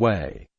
way.